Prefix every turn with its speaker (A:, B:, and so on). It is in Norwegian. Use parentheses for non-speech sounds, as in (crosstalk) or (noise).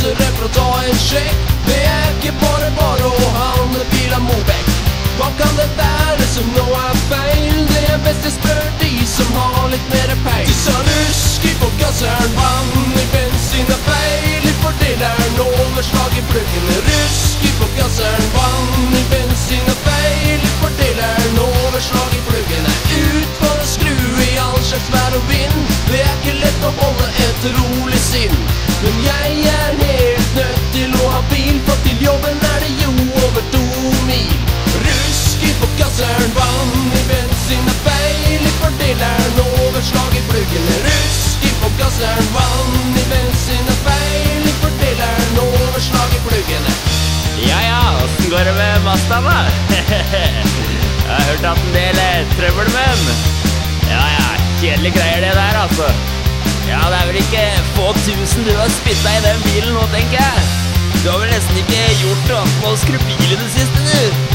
A: sponsorer for å ta en sjekk. Det er ikke bare bare å handle bil av Mobek. Hva kan det være som nå er feil? Det er best jeg spør de som har litt mer peil. De sa i pluggen. Rusk i forgasseren, vann i bensin er feil. I fordeleren, overslag i pluggene.
B: Ja ja, åssen går det med Mazdaen, da? (laughs) Jeg har hørt at en del er trøbbel med den. Ja ja, kjedelige greier det der, altså. Ja, det er vel ikke få tusen du har spytta i den bilen nå, tenker jeg. Du har vel nesten ikke gjort noe annet enn å skru bil i det siste, du?